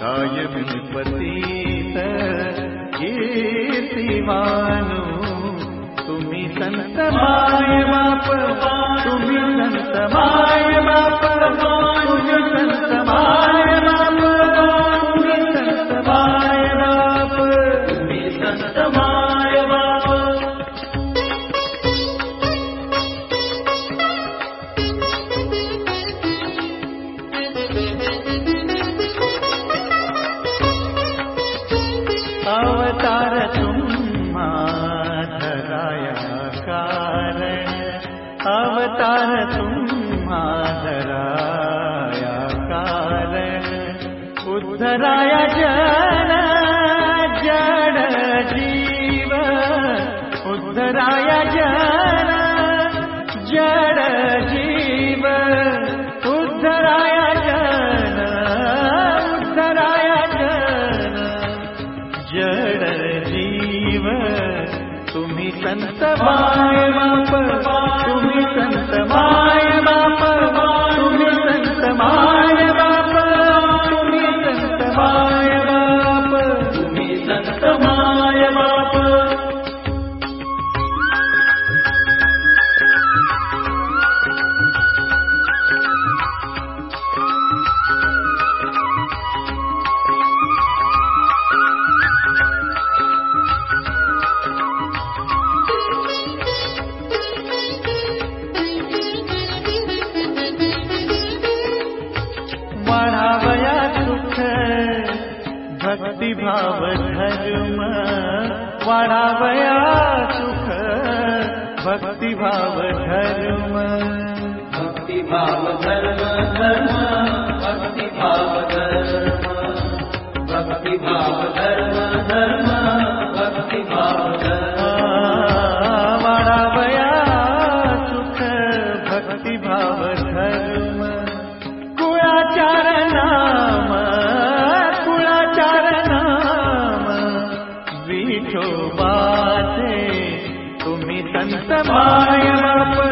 कायमी पतीत कीर्तिवानु तुम्ही संत माय बाप तुम्ही संत माय बाप तुम्ही संत माय बाप बाप तुम्ही उद्धराया जन जड जीव। उद्धराया जन जड जीव। उद्धराया जन उद्धराया जन जड जीव। तुम्ही संत माय बाप तुम्ही संत माय बाप भक्तिभाव धर्म। वाढावया सुख भक्तिभाव धर्म। भक्तिभाव धर्म धर्म भक्तिभाव धर्म மாயமா